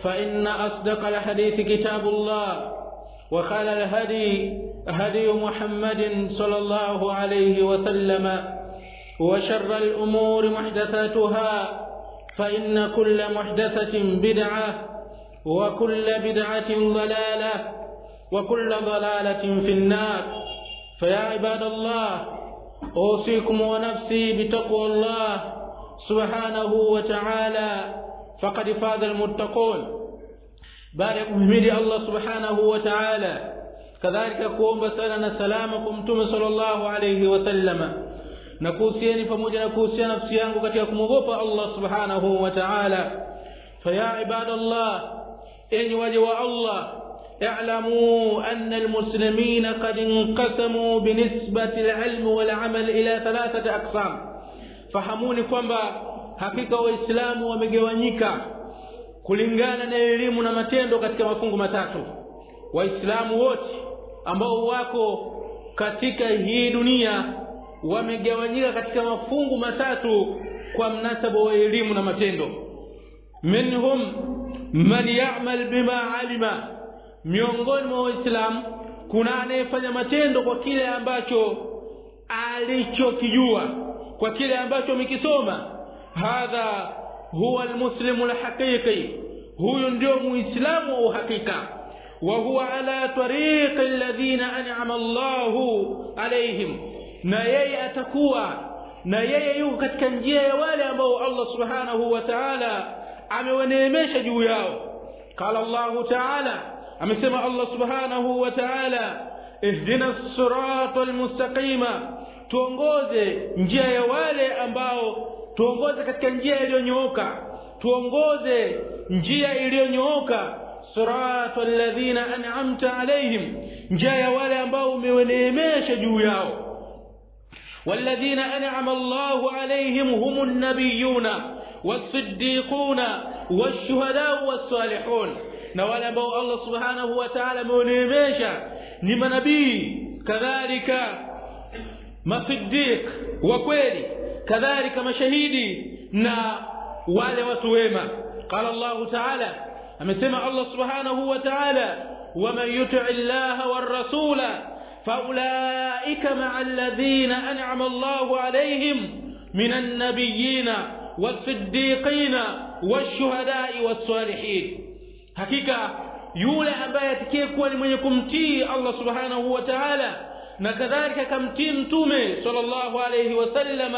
فإن أصدق الحديث كتاب الله وخال الهدي هدي محمد صلى الله عليه وسلم وشر الأمور محدثاتها فإن كل محدثة بدعة وكل بدعة ضلالة وكل ضلالة في النار. فيا عباد الله أوصيكم ونفسي بتقوى الله سبحانه وتعالى فقد فاز المتقون. بارك محمد الله سبحانه وتعالى كذلك قوم بسنا سلامكم تم صلى الله عليه وسلم. نكوسيني pamoja na kuhusiana nafsi yangu katika kumogopa Allah subhanahu wa ta'ala faya ibadallah enyi waje wa اعلموا أن المسلمين قد انقسموا بنسبة العلم والعمل إلى ثلاثة أقسام. فهموني kwamba hakika waislamu wamegawanyika kulingana na elimu na matendo katika mafungu matatu. Waislamu wote ambao wako katika hii dunia wamegawanyika katika mafungu matatu kwa mnasaba wa elimu na matendo. Minhum man ya'mal bima alima. Miongoni mwa waislamu kuna anayefanya matendo kwa kile ambacho alichokijua kwa kile ambacho amekisoma hadha huwa almuslimu alhaqiqi. Huyu ndio muislamu wa uhakika. Wa huwa ala tariqi alladhina an'ama Allahu alaihim na yeye atakuwa na yeye yuko katika njia ya wale ambao Allah subhanahu wa ta'ala amewaneemesha juu yao. Qala Allah ta'ala amesema Allah subhanahu wa ta'ala ihdina siratal mustaqima tuongoze njia ya wale ambao tuongoze katika njia iliyonyooka tuongoze njia iliyonyooka siratal ladhina an'amta alaihim njia ya wale ambao umewaneemesha juu yao والذين أنعم الله عليهم هم النبيون والصديقون والشهداء والصالحون na wale ambao Allah subhanahu wa ta'ala amewaneemesha ni manabii kadhalika masiddiq wa kweli كذلك مشهيدي نا والي وتويما قال الله تعالى أما سمع الله سبحانه وتعالى ومن يطع الله والرسول فأولئك مع الذين أنعم الله عليهم من النبيين والصديقين والشهداء والصالحين. حقيقة يولي ابي اتكيك ولمن يكمتي الله سبحانه وتعالى نكذلك كم تيم تومي صلى الله عليه وسلم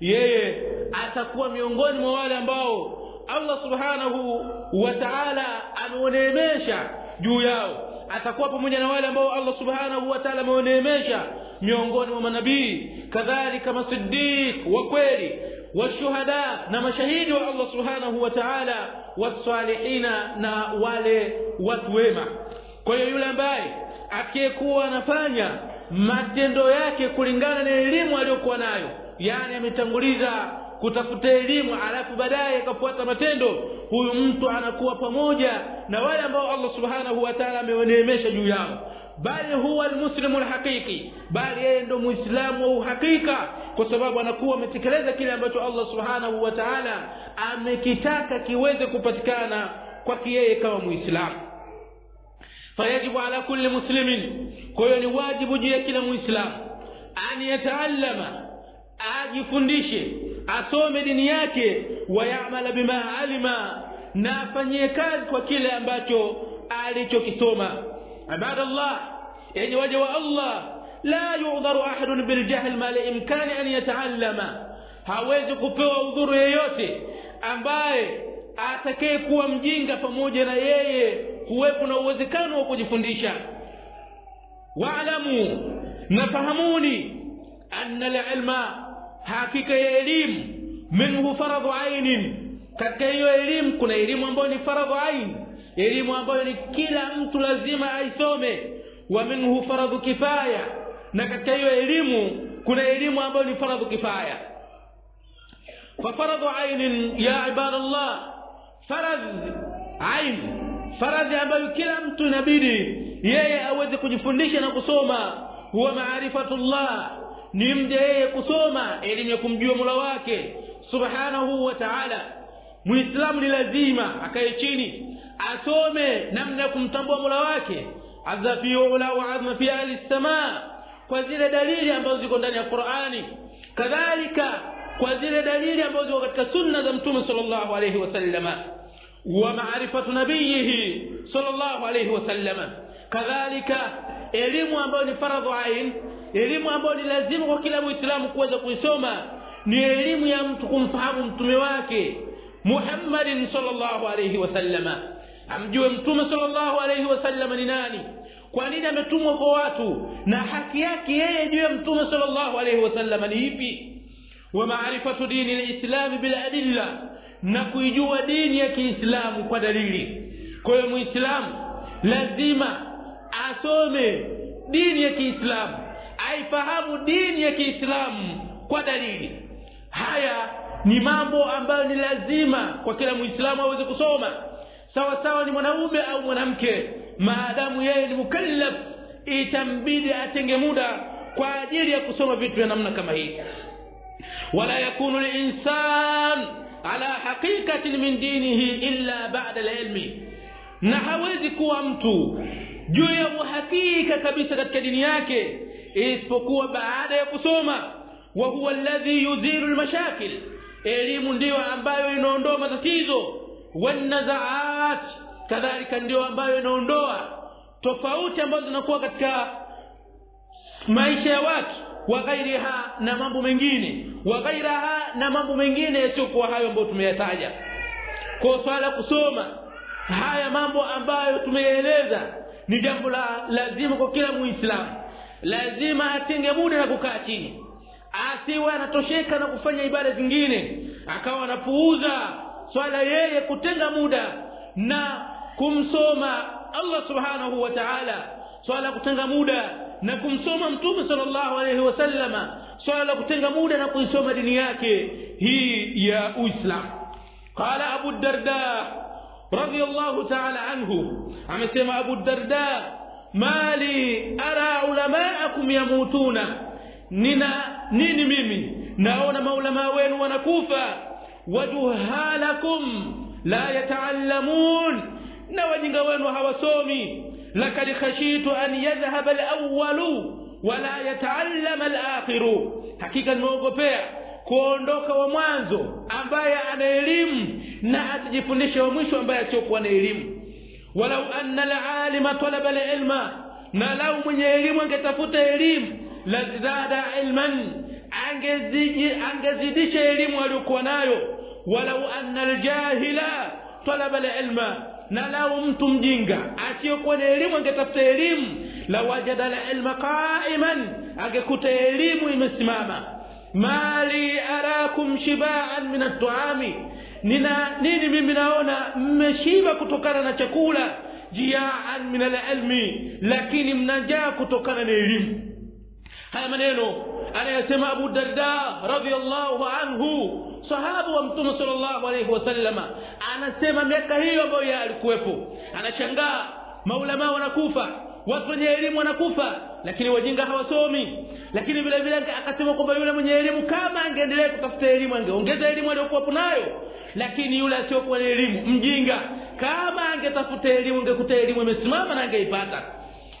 yeye atakuwa miongoni mwa wale ambao Allah subhanahu wa ta'ala ameonemesha juu yao. Atakuwa pamoja na wale ambao Allah subhanahu wa ta'ala ameonemesha miongoni mwa manabii. Kadhalika masiddiq wa kweli washuhada na mashahidi wa Allah subhanahu wa ta'ala wasalihina na wale watu wema. Kwa hiyo yule ambaye atakayekuwa anafanya matendo yake kulingana na elimu aliyokuwa nayo yani ametanguliza kutafuta elimu alafu baadaye akafuata matendo. Huyu mtu anakuwa pamoja na wale ambao Allah subhanahu wa ta'ala amewaneemesha juu yao. Bali huwa almuslimu alhaqiqi. Bali yeye ndo muislamu wa uhakika kwa sababu anakuwa ametekeleza kile ambacho Allah subhanahu wa ta'ala amekitaka kiweze kupatikana kwake yeye kama muislamu. Fayajibu ala kulli muslimin. Kwa hiyo ni wajibu juu ya kila muislamu. An yataallama ajifundishe asome dini yake wayamala bima alima na afanyie kazi kwa kile ambacho alichokisoma. Ibadallah yenye waja wa Allah la yu'dharu ahadun biljahl ma la an yataallama. Hawezi kupewa udhuru yeyote ambaye atakaye kuwa mjinga pamoja na yeye kuwepo na uwezekano wa kujifundisha. Waalamu nafahamuni anna alilma hakika ya elimu minhu faradhu ainin katika hiyo elimu kuna elimu ambayo ni faradhu ain elimu ambayo ni kila mtu lazima aisome wa minhu faradhu kifaya na katika hiyo elimu kuna elimu ambayo ni faradhu kifaya fafaradhu ainin ya ibadallah faradh ain faradhi ambayo kila mtu inabidi yeye aweze kujifundisha na kusoma huwa maarifatullah ni mja yeye kusoma elimu ya kumjua Mola wake subhanahu wa ta'ala. Muislamu ni lazima akae chini asome namna ya kumtambua Mola wake. Azza fi ula wa fi ahli samaa kwa zile dalili ambazo ziko ndani ya Qur'ani. Kadhalika kwa zile dalili ambazo ziko katika sunna za mtume sallallahu alayhi wasallama wa ma'rifatu nabiyhi sallallahu alayhi wasallama kadhalika elimu ambayo ni faradhu ain elimu ambayo ni lazima kwa kila muislamu kuweza kuisoma ni elimu ya mtu kumfahamu mtume wake Muhammadin sallallahu alayhi wasallama amjue mtume sallallahu alayhi wasallama ni nani kwa nini ametumwa kwa watu na haki yake yeye juu mtume sallallahu alayhi wasallama ni ipi wa maarifatu dini alislam bil adilla na kuijua dini ya Kiislamu kwa dalili kwa hiyo muislamu lazima asome dini ya Kiislamu aifahamu dini ya Kiislamu kwa dalili. Haya ni mambo ambayo ni lazima kwa kila muislamu aweze kusoma. Sawa sawa ni mwanaume au mwanamke maadamu yeye ni mukallaf itambidi atenge muda kwa ajili ya kusoma vitu vya namna kama hii. Wala yakunu linsan ala haqiqatin min dinihi illa ba'da alilmi na hawezi kuwa mtu juu ya uhakika kabisa katika dini yake isipokuwa baada ya kusoma wa huwa alladhi yuziru almashakil. Elimu ndiyo ambayo inaondoa matatizo. Wanazaat kadhalika ndiyo ambayo inaondoa tofauti ambazo zinakuwa katika maisha ya watu. Wa ghairiha na mambo mengine. Wa ghairaha na mambo mengine yasiyokuwa hayo ambayo tumeyataja. Kwa swala kusoma haya mambo ambayo tumeeleza ni jambo la lazima kwa kila muislamu lazima atenge muda na kukaa chini. Asiwe anatosheka na kufanya ibada zingine. Akawa anapuuza swala yeye kutenga muda na kumsoma Allah subhanahu wa ta'ala. Swala kutenga muda na kumsoma mtume sallallahu alayhi wasallama swala kutenga muda na kuisoma dini yake. Hii ya Uislamu. Qala Abu Darda radiyallahu ta'ala anhu. Amesema Abu Darda mali ara ulamaakum yamutuna nina nini mimi naona maulama wenu wanakufa wajuhalakum la yataallamun na wajinga wenu hawasomi lakad khashitu an yadhhab alawwalu wala yataallama alakhiru hakika nimeogopea kuondoka wa mwanzo ambaye ana elimu na asijifundishe wa mwisho ambaye asiokuwa na elimu ولو أن العالم طلب العلم نلو من يلم وكتفوت يلم لزاد علما أنجزدش يلم ولكونايو. ولو أن الجاهل طلب العلم نلو متم جنجا أتيكو يلم وكتفوت يلم لوجد العلم قائما أكتفوت يلم ومسماما ما لي أراكم شباعا من الطعام. Nina nini mimi naona? Mmeshiba kutokana na chakula. Jiaan min al-ilmi. Lakini mnajaa kutokana na elimu. Haya maneno anayasema Abu Darda radhiyallahu anhu sahaba wa mtume sallallahu alayhi wasallama anasema miaka hiyo ambayo alikuwepo. Anashangaa maulama wanakufa watu wenye elimu wanakufa lakini wajinga hawasomi. Lakini vile vile akasema kwamba yule mwenye elimu kama angeendelea kutafuta elimu angeongeza elimu aliyokuwa nayo lakini yule asiyokuwa na elimu mjinga. Kama angetafuta elimu angekuta elimu imesimama na angeipata.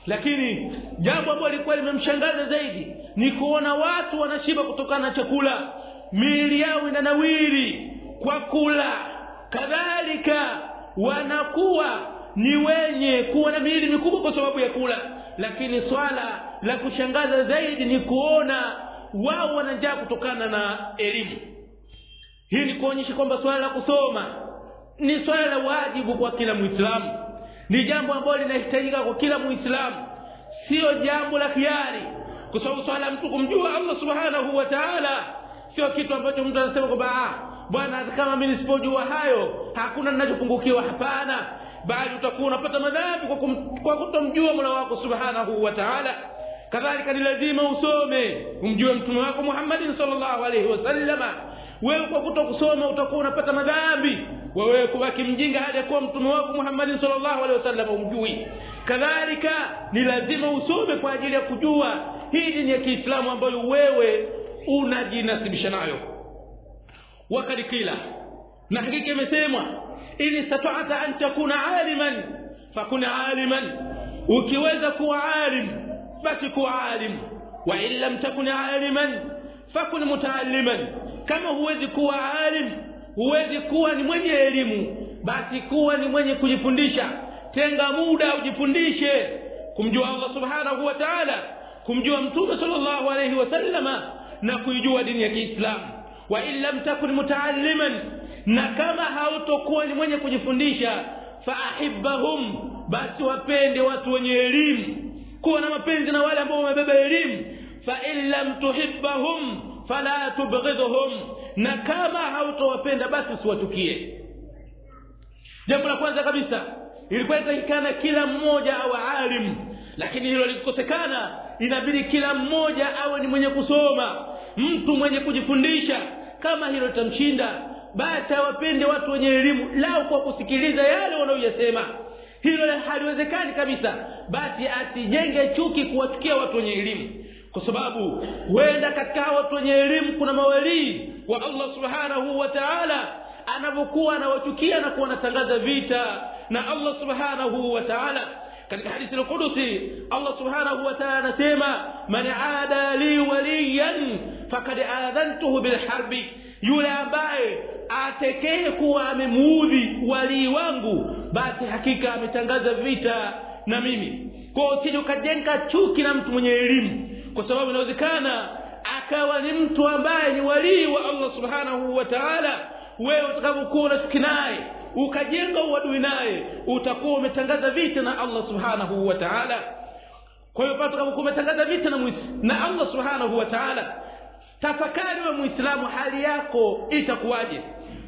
Lakini jambo ambalo lilikuwa limemshangaza zaidi ni kuona watu wanashiba kutokana na chakula. Miili yao inanawiri kwa kula. Kadhalika wanakuwa ni wenye kuwa na miili mikubwa kwa sababu ya kula. Lakini swala la kushangaza zaidi ni kuona wao wananjaa kutokana na elimu hii ni kuonyesha kwamba swala la kusoma ni swala la wajibu kwa kila muislamu. Ni jambo ambalo linahitajika kwa kila muislamu. Sio jambo la hiari. Kwa sababu swala mtu kumjua Allah subhanahu wa ta'ala sio kitu ambacho mtu anasema kwamba ah bwana kama mimi nisipojua hayo hakuna ninachopungukiwa. Hapana. Bali utakuwa unapata madhambi kwa, kwa kutomjua Mola wako subhanahu wa ta'ala. Kadhalika ni lazima usome umjue mtume wako Muhammad sallallahu alaihi wasallama wewe kwa kutokusoma utakuwa unapata madhambi. Wewe kubaki mjinga hadi kuwa mtume wako Muhammad sallallahu alaihi wasallam umjui kadhalika ni lazima usome kwa ajili ya kujua. Hii dini ya Kiislamu ambayo wewe unajinasibisha nayo. Wakati kila na hakika imesemwa ili satata an takuna aliman. Fakun aliman. Ukiweza kuwa alim basi kuwa alim. Wa in lam aliman fakun mutaalliman kama huwezi kuwa alim huwezi kuwa ni mwenye elimu basi kuwa ni mwenye kujifundisha. Tenga muda ujifundishe. Kumjua Allah subhanahu wa ta'ala kumjua mtume sallallahu alayhi wasallama na kuijua dini ya Kiislamu wa in lam takun mutaalliman na kama hautokuwa ni mwenye kujifundisha faahibahum basi wapende watu wenye elimu. Kuwa na mapenzi na wale ambao wamebeba elimu. Fa in lam tuhibbahum fala tubghidhum na kama hautowapenda basi usiwachukie. Jambo la kwanza kabisa ilikuwa inatakikana kila mmoja awe alim lakini hilo likosekana inabidi kila mmoja awe ni mwenye kusoma. Mtu mwenye kujifundisha kama hilo litamshinda basi awapende watu wenye elimu lao kwa kusikiliza yale wanaoyasema hilo haliwezekani kabisa basi asijenge chuki kuwachukia watu wenye elimu kwa sababu huenda katika watu wenye elimu kuna mawalii wa Allah subhanahu wa ta'ala anapokuwa anawachukia na kuwa anatangaza vita na Allah subhanahu wa ta'ala. Katika hadithi al-Qudusi Allah subhanahu wa ta'ala anasema man aada li waliyan faqad adhantuhu bil harbi yule ambaye atekee kuwa amemuudhi walii wangu basi hakika ametangaza vita na mimi. Kwa hiyo ukajenga chuki na mtu mwenye elimu kwa sababu inawezekana akawa ni mtu ambaye ni walii wa Allah subhanahu wa ta'ala. Wewe utakapokuwa unachuki naye ukajenga uadui naye utakuwa umetangaza vita na Allah subhanahu wa ta'ala. Kwa hiyo pale utakapokuwa umetangaza vita na na Allah subhanahu wa ta'ala tafakari wewe muislamu hali yako itakuwaje?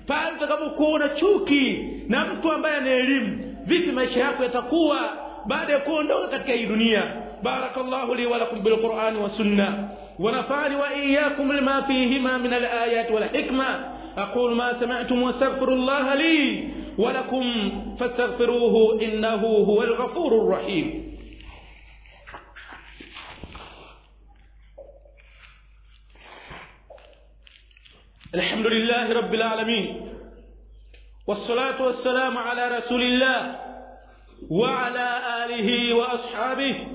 Pale utakapokuwa una chuki na mtu ambaye ana elimu vipi maisha yako yatakuwa baada ya kuondoka katika hii dunia بارك الله لي ولكم بالقرآن والسنة ونفعني وإياكم لما فيهما من الآيات والحكمة. أقول ما سمعتم واستغفر الله لي ولكم فاستغفروه إنه هو الغفور الرحيم. الحمد لله رب العالمين والصلاة والسلام على رسول الله وعلى آله وأصحابه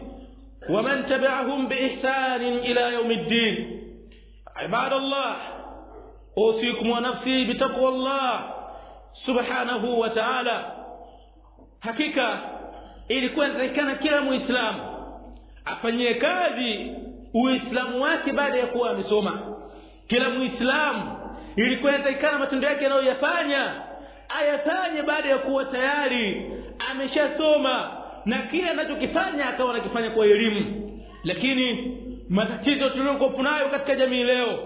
ومن تبعهم بإحسان إلى يوم الدين عباد الله أوصيكم ونفسي بتقوى الله سبحانه وتعالى hakika ilikuwa inatakikana kila muislamu afanyie kazi uislamu wake baada ya kuwa amesoma kila muislamu ilikuwa inatakikana matendo yake anayoyafanya ayafanye baada ya kuwa tayari ameshasoma na kile anachokifanya akawa anakifanya kwa elimu. Lakini matatizo tuliyokuwa nayo katika jamii leo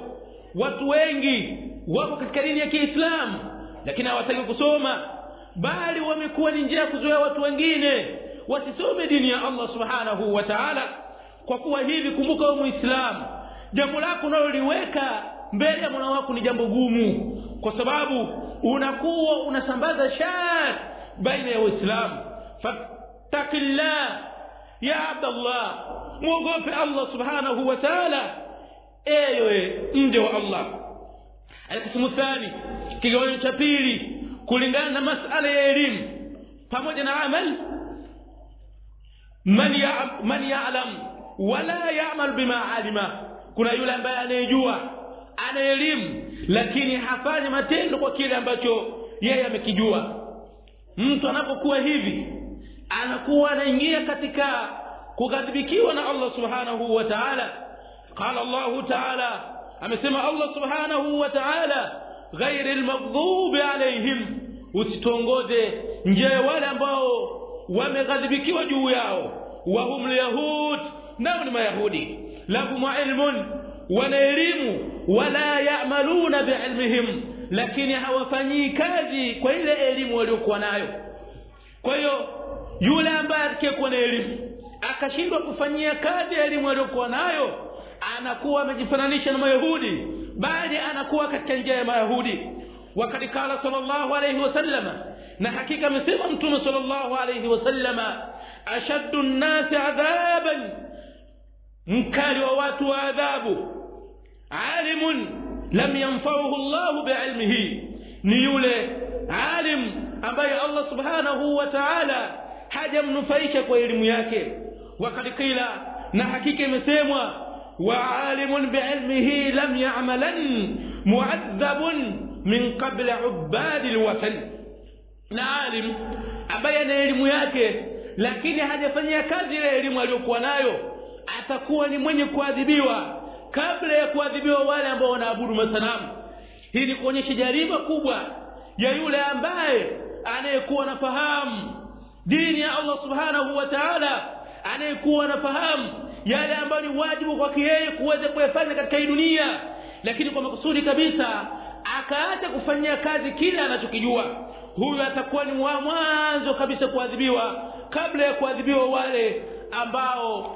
watu wengi wako katika dini ya Kiislamu lakini hawataki kusoma bali wamekuwa ni njia ya kuzoea watu wengine wasisome dini ya Allah subhanahu wa ta'ala. Kwa kuwa hivi kumbuka wewe muislamu jambo lako unaloliweka mbele ya mwana wako ni jambo gumu kwa sababu unakuwa unasambaza shari baina ya waislamu fatakillah ya abdallah muogope Allah subhanahu wa ta'ala ewe mje wa Allah alkismu thani kigawanyo cha pili kulingana na masala ya elimu pamoja na amal man ya man ya'lam wala ya'mal bima alima kuna yule ambaye anayejua ana elimu lakini hafanyi matendo kwa kile ambacho yeye amekijua mtu anapokuwa hivi anakuwa anaingia katika kughadhibikiwa na Allah subhanahu wa ta'ala. Qala Allah ta'ala amesema Allah subhanahu wa ta'ala ghairi almaghdubi alaihim usitongoze njia wale ambao wameghadhibikiwa juu yao. Wa hum yahud nao ni mayahudi. Lahum ilmun wana elimu. Wala yaamaluna bi'ilmihim lakini hawafanyii kazi kwa ile elimu waliokuwa nayo. Kwa hiyo yule ambaye atakayekuwa na elimu akashindwa kufanyia kazi elimu aliyokuwa nayo anakuwa amejifananisha na mayahudi bali anakuwa katika njia ya mayahudi wakati kala sallallahu alayhi wasallama na hakika amesema mtume sallallahu alayhi wasallama ashaddu an-nas adhaban mkali wa watu wa adhabu alimun lam yanfa'uhu Allah bi'ilmihi ni yule alim ambaye Allah subhanahu wa ta'ala hajamnufaisha kwa elimu yake wakati kila na hakika imesemwa وعالم بعلمه لم يعملا معذب من قبل عباد الوثن na alim ambaye ana elimu yake lakini hajafanyia kazi ile elimu aliyokuwa nayo atakuwa ni mwenye kuadhibiwa kabla ya kuadhibiwa wale ambao wanaabudu masanamu hii ni kuonyesha jariba kubwa ya yule ambaye anayekuwa nafahamu dini ya Allah subhanahu wa ta'ala anayekuwa anafahamu yale ambayo ni wajibu kwake yeye kuweza kuyafanya katika hii dunia lakini kwa makusudi kabisa akaacha kufanyia kazi kile anachokijua. Huyu atakuwa ni wa mwanzo kabisa kuadhibiwa kabla ya kuadhibiwa wale ambao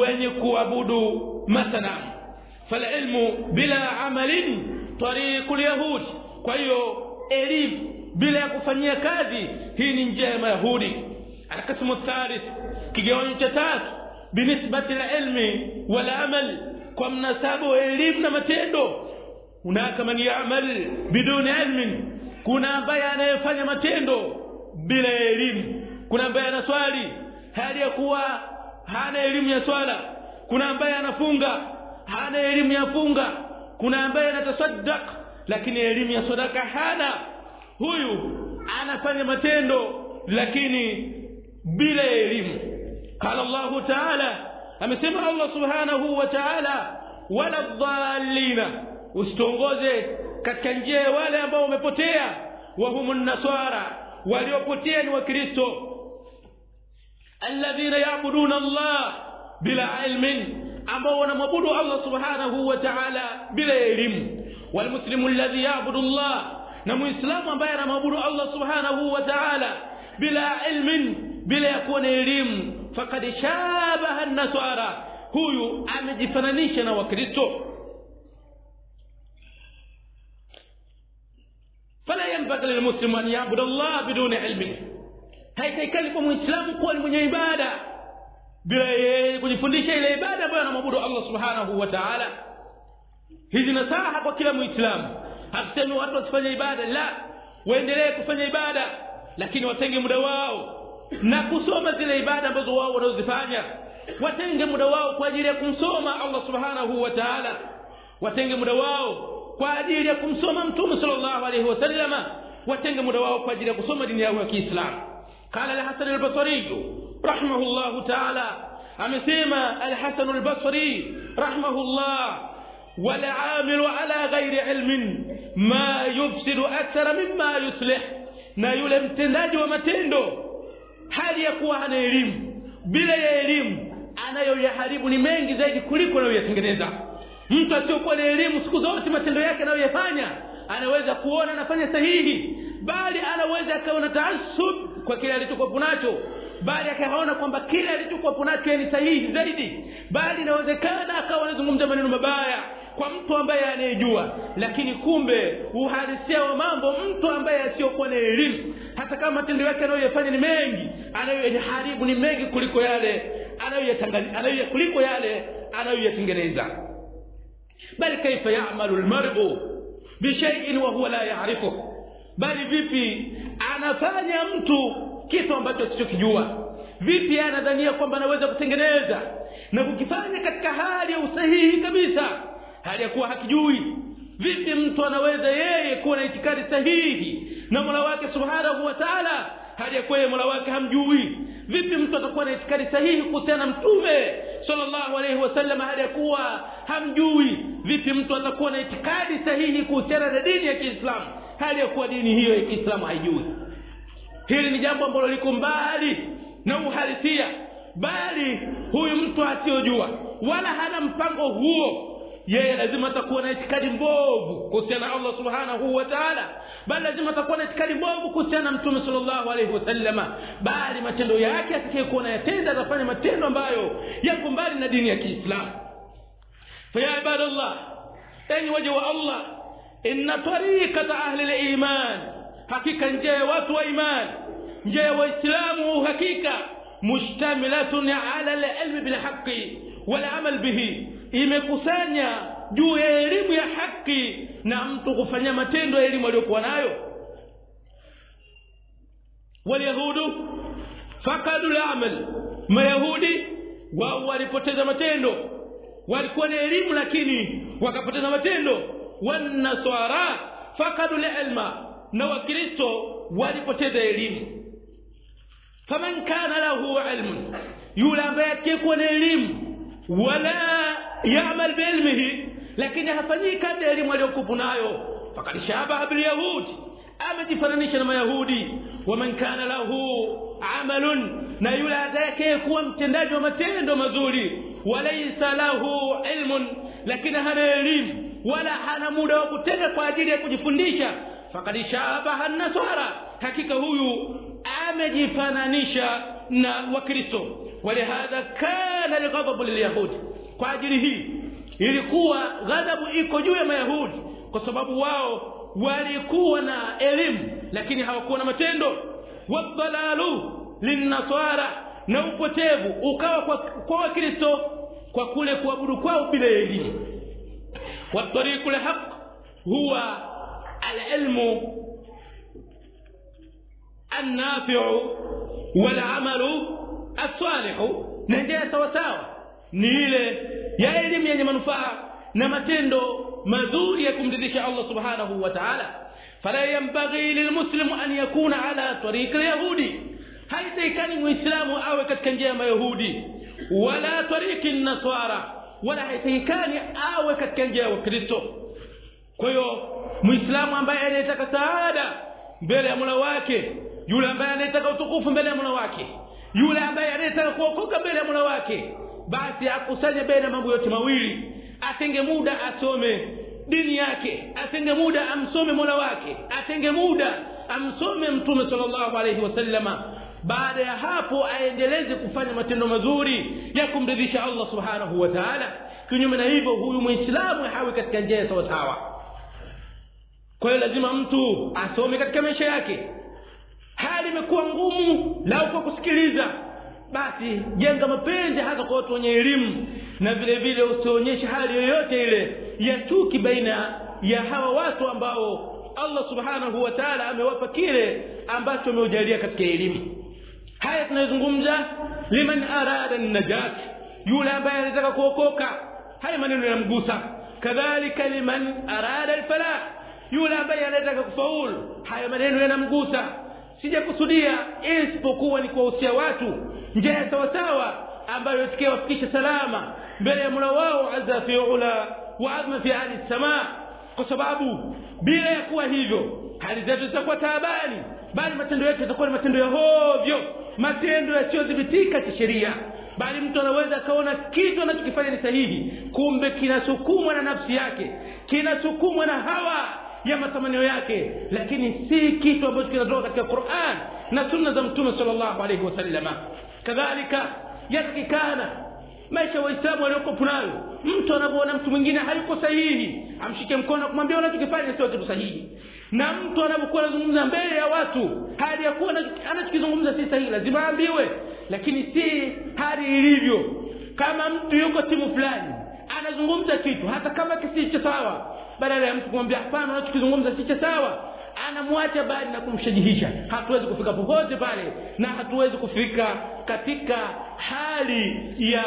wenye kuabudu masanamu falilmu bila amalin tariqul yahud. Kwa hiyo elimu bila ya kufanyia kazi hii ni njia ya mayahudi. Alqismu thalith kigawanyo cha tatu binisbati ilmi wal amal kwa mnasabu wa elimu na matendo. Hunaka man ya'mal biduni ilmin kuna ambaye anayefanya matendo bila elimu. Kuna ambaye anaswali hali ya kuwa hana elimu ya swala. Kuna ambaye anafunga hana elimu ya funga. Kuna ambaye anatasaddaq lakini elimu ya sadaka hana huyu anafanya matendo lakini bila elimu قال الله تعالى amesema Allah subhanahu wa ta'ala wala dhallina usitongoze katika njia ya wale ambao wamepotea wa humun nasara waliopotea ni wakristo alladhina ya'buduna Allah bila ilmin ambao wanamwabudu Allah subhanahu wa ta'ala bila elimu walmuslimu alladhi ya'budu Allah na muislamu ambaye anamwabudu Allah subhanahu wa ta'ala bila ilmin bila ya kuwa na elimu faqad shabaha an-nasara huyu amejifananisha na wakristo fala yanbaghi lilmuslim an ya'budu Allah biduni ilmi haitakikani kwa muislamu kuwa ni mwenye ibada bila yeye kujifundisha ile ibada ambayo anamwabudu Allah subhanahu wa ta'ala hizi nasaha kwa kila muislamu hatusemi watu wasifanye ibada la waendelee kufanya ibada lakini watenge muda wao na kusoma zile ibada ambazo wao wanazozifanya watenge muda wao kwa ajili ya kumsoma Allah subhanahu wa ta'ala watenge muda wao kwa ajili ya kumsoma mtume sallallahu alayhi wasallama watenge muda wao kwa ajili ya kusoma dini yao ya Kiislamu قال الحسن البصري رحمه الله تعالى amesema البصري رحمه الله والعامل على غير علم ما يفسد اكثر مما يصلح na yule mtendaji wa matendo hali ya kuwa hana elimu bila ya elimu anayoyaharibu ni mengi zaidi kuliko anayoyatengeneza mtu asiyokuwa na elimu siku zote matendo yake anayoyafanya anaweza kuona anafanya sahihi bali anaweza akawa na taasub kwa kile alichokuwa nacho bali akaona kwamba kile alichokuwa nacho ni sahihi zaidi bali inawezekana akawa anazungumza maneno mabaya kwa mtu ambaye anayejua lakini kumbe uhalisia wa mambo mtu ambaye asiyokuwa na elimu hata kama matendo yake anayoyafanya ni mengi anayoharibu ni mengi kuliko yale anayoyatangalia kuliko yale anayoyatengeneza. Bali kaifa ya'malu almar'u bishay'in wa huwa la ya'rifu. Bali vipi anafanya mtu kitu ambacho asichokijua? Vipi anadhania kwamba anaweza kutengeneza? Na kukifanya katika hali ya usahihi kabisa hali ya kuwa hakijui vipi mtu anaweza yeye kuwa na itikadi sahihi na Mola wake Subhanahu wa Ta'ala. Hali ya kuwa Mola wake hamjui vipi mtu atakuwa na itikadi sahihi kuhusiana na mtume sallallahu alayhi wasallam hali ya kuwa hamjui vipi mtu atakuwa na itikadi sahihi kuhusiana na dini ya Kiislamu. Hali ya kuwa dini hiyo ya Kiislamu haijui. Hili ni jambo ambalo liko mbali na uhalisia bali huyu mtu asiyojua wala hana mpango huo yeye lazima atakuwa na itikadi mbovu kuhusiana na Allah subhanahu wa ta'ala bali lazima atakuwa na itikadi mbovu kuhusiana na mtume sallallahu alaihi wasallama bali matendo yake atakayekuwa anayatenda atafanya matendo ambayo yako mbali na dini ya Kiislamu fa ibadallah enyi waja wa Allah inna tariqata ahli al-iman hakika njia ya watu wa imani njia ya waislamu hakika mushtamilatun ala al-ilm bil haqqi wal amal bihi imekusanya juu ya elimu ya haki na mtu kufanya matendo ya elimu aliyokuwa nayo. Walyahudu fakadu al-amal. Mayahudi wao walipoteza matendo. Walikuwa na elimu lakini wakapoteza matendo. Wanaswara fakadu ilma na wakristo walipoteza elimu. Faman kana lahu ilmun. Yule ambaye akikuwa na elimu wala ya'mal biilmihi. Lakini hafanyii kadri ya elimu aliyokuwa nayo. Fakad shabaha bilyahudi amejifananisha na mayahudi. Waman kana lahu amalun. Na yule atakayekuwa mtendaji wa matendo mazuri. Walaysa lahu ilmun. Lakini hana elimu. Wala hana muda wa kutenga kwa ajili ya kujifundisha. Fakad shabaha nasara hakika huyu amejifananisha na wakristo. Walihadha kana lighadabu lilyahudi kwa ajili hii ilikuwa ghadhabu iko juu ya mayahudi kwa sababu wao walikuwa na elimu lakini hawakuwa na matendo wadhalalu linnasara na upotevu ukawa kwa, kwa wakristo kwa kule kuabudu kwao bila elimu والطريق الحق هو العلم النافع والعمل الصالح نجاه sawa sawa ni ile ya elimu yenye manufaa na matendo mazuri ya kumridhisha Allah subhanahu wa ta'ala. Fala yanbaghi lilmuslimu an yakuna ala tariq alyahudi haitaikani muislamu awe katika njia ya mayahudi. Wala tariqi nasara wala haitaikani awe katika njia ya wakristo kwa hiyo muislamu ambaye anayetaka saada mbele ya Mola wake yule ambaye anayetaka utukufu mbele ya Mola wake yule ambaye anayetaka kuokoka mbele ya Mola wake basi akusanye baina mambo yote mawili. Atenge muda asome dini yake. Atenge muda amsome Mola wake. Atenge muda amsome mtume sallallahu alayhi wasallama baada ya hapo aendeleze kufanya matendo mazuri ya kumridhisha Allah subhanahu wa ta'ala. Kinyume na hivyo huyu muislamu hawi katika njia sawa sawa. Kwa hiyo lazima mtu asome katika maisha yake. Hali imekuwa ngumu lau kwa kusikiliza basi jenga mapenzi hata kwa watu wenye elimu. Na vile vile usionyeshe hali yoyote ile ya chuki baina ya hawa watu ambao Allah subhanahu wa ta'ala amewapa kile ambacho ameujalia katika elimu. Haya tunayozungumza liman arada najat yule ambaye anataka kuokoka haya maneno yanamgusa. Kadhalika liman arada alfalah yule ambaye anataka kufaulu haya maneno yanamgusa sijakusudia isipokuwa ni kuwahusia watu. Njia sawa sawa ambayo itakayowafikisha salama mbele ya mula wao azza fi ula wa azma fi ahli samaa kwa sababu bila ya kuwa hivyo hali zetu zitakuwa taabani bali matendo yetu yatakuwa ni matendo ya hovyo matendo yasiyodhibitika kisheria. Bali mtu anaweza akaona kitu anachokifanya ni sahihi kumbe kinasukumwa na nafsi yake kinasukumwa na hawa ya matamanio yake lakini si kitu ambacho kinatoka katika Qur'an na sunna za mtume sallallahu alayhi wasallama kadhalika yatakikana maisha waislamu waliokopo nayo mtu anapoona mtu mwingine hayuko sahihi amshike mkono kumwambia unachokifanya sio kitu sahihi. Na mtu anapokuwa anazungumza mbele ya watu hali ya kuwa anachokizungumza si sahihi lazima aambiwe lakini si hali ilivyo. Kama mtu yuko timu fulani anazungumza kitu hata kama kisicho sawa badala ya mtu kumwambia hapana unachokizungumza si cha sawa anamwacha bali na kumshajihisha hatuwezi kufika popote pale na hatuwezi kufika katika hali ya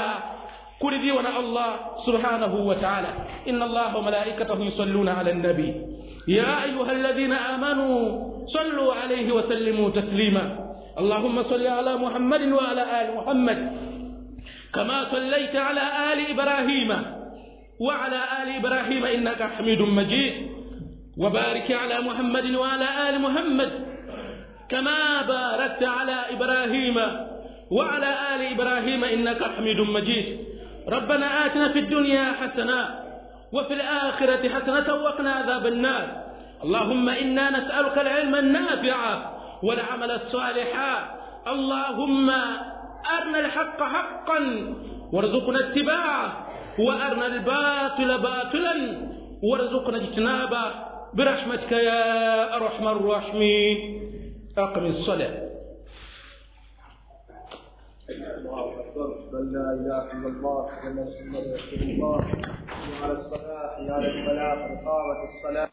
kuridhiwa na Allah subhanahu wa ta'ala inna Allah wa malaikatahu yusalluna ala nabi ya ayyuhalladhina amanu sallu alayhi wa sallimu taslima اللهم صل على محمد وعلى ال محمد كما صليت على آل إبراهيم وعلى آل إبراهيم إنك حميد مجيد. وبارك على محمد وعلى آل محمد كما باركت على إبراهيم وعلى آل إبراهيم إنك حميد مجيد. ربنا آتنا في الدنيا حسنة وفي الآخرة حسنة وقنا عذاب النار. اللهم إنا نسألك العلم النافع والعمل الصالح. اللهم أرنا الحق حقا وارزقنا اتباعه وأرنا الباطل باطلا وارزقنا اجتنابه. برحمتك يا أرحم الراحمين. أقم الصلاة. الله أكبر بل لا إله إلا الله محمد رسول الله. على الصلاة على الفلاح قد قامت الصلاة.